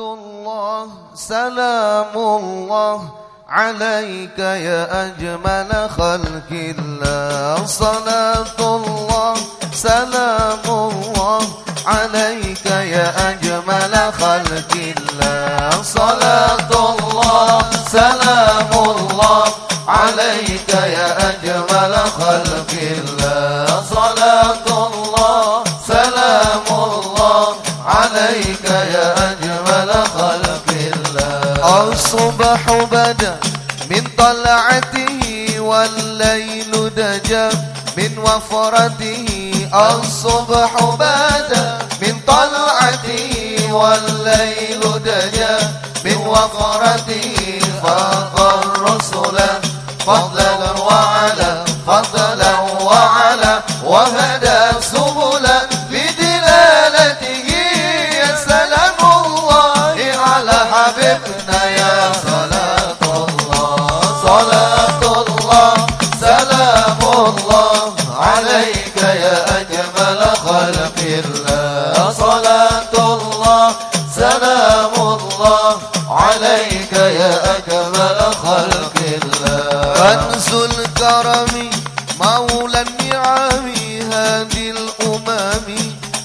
الله سلام الله عليك يا أجمل خلق الله. صلاة الله سلام الله عليك يا أجمل خلق الله. صلاة الله سلام الله عليك يا أجمل خلق الله. صلاة الله سلام الله عليك يا أجمل الله الصبح بدا من طلعته والليل دجا من وفرته. الصبح بدا من طلعته والليل دجا من وفرته. فاق الرسل فضلا كنز الكرم مولى النعم هادي الأمم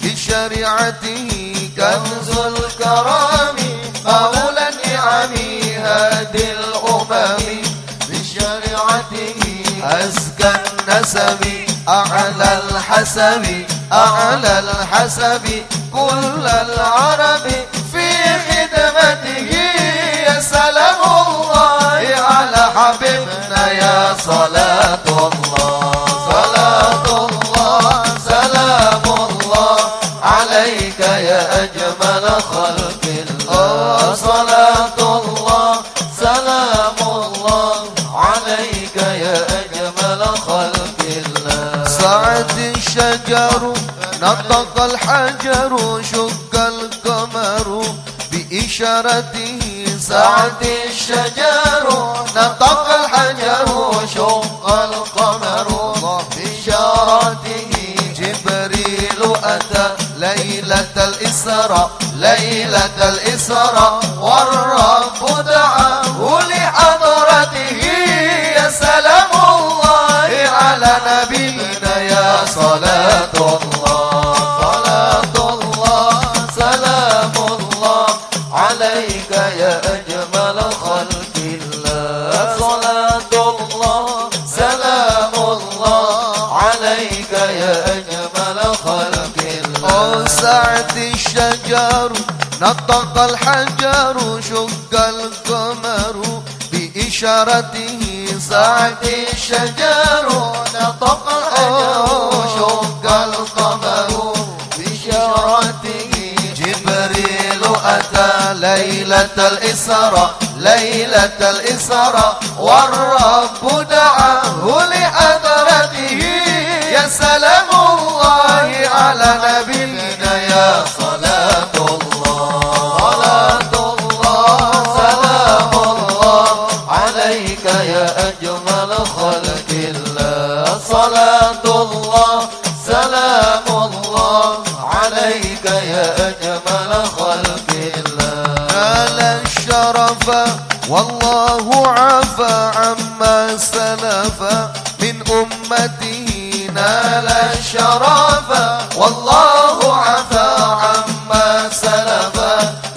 بشريعته. كنز الكرم مولى النعم هادي الأمم بشريعته. أزكى النسب أعلى الحسب أعلى الحسب. كل العرب في خدمته. يا سلام الله على حبيبنا يا صلاة الله صلاة الله سلام الله عليك يا أجمل خلق الله صلاة الله سلام الله عليك يا أجمل خلق الله سعد الشجر نطق الحجر شق القمر بإشارته سعد الشجر نطق شق القمر بإشارته جبريل أتى ليلة الإسراء ليلة الإسراء والرب دعاه لحضرته. يا سلام الله على نبينا يا صلاة الله صلاة الله سلام الله عليك الشجر نطق الحجر شق القمر بإشارته سعد الشجر نطق الحجر شق القمر بإشارته. جبريل أتى ليلة الإسراء ليلة الإسراء والرب دعاه لحضرته أجمل خلق الله نال الشرف والله عفى عما سلف. من أمته نال الشرف والله عفى عما سلف.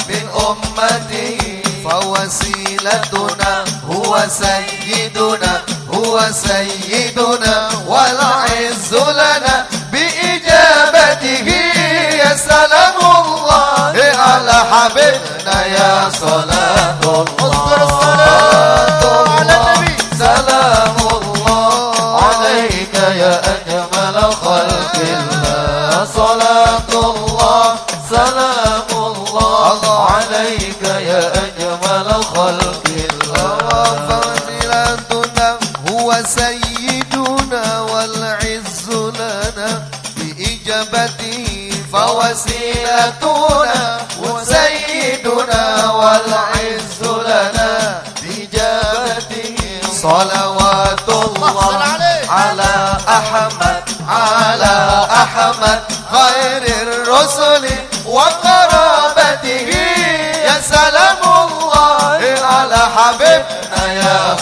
من أمته فوسيلتنا هو سيدنا هو سيدنا والعز لنا. حبيبنا يا والعز لنا بإجابته. صلوات الله على أحمد على أحمد خير الرسل وقرابته. يا سلام الله على حبيبنا يا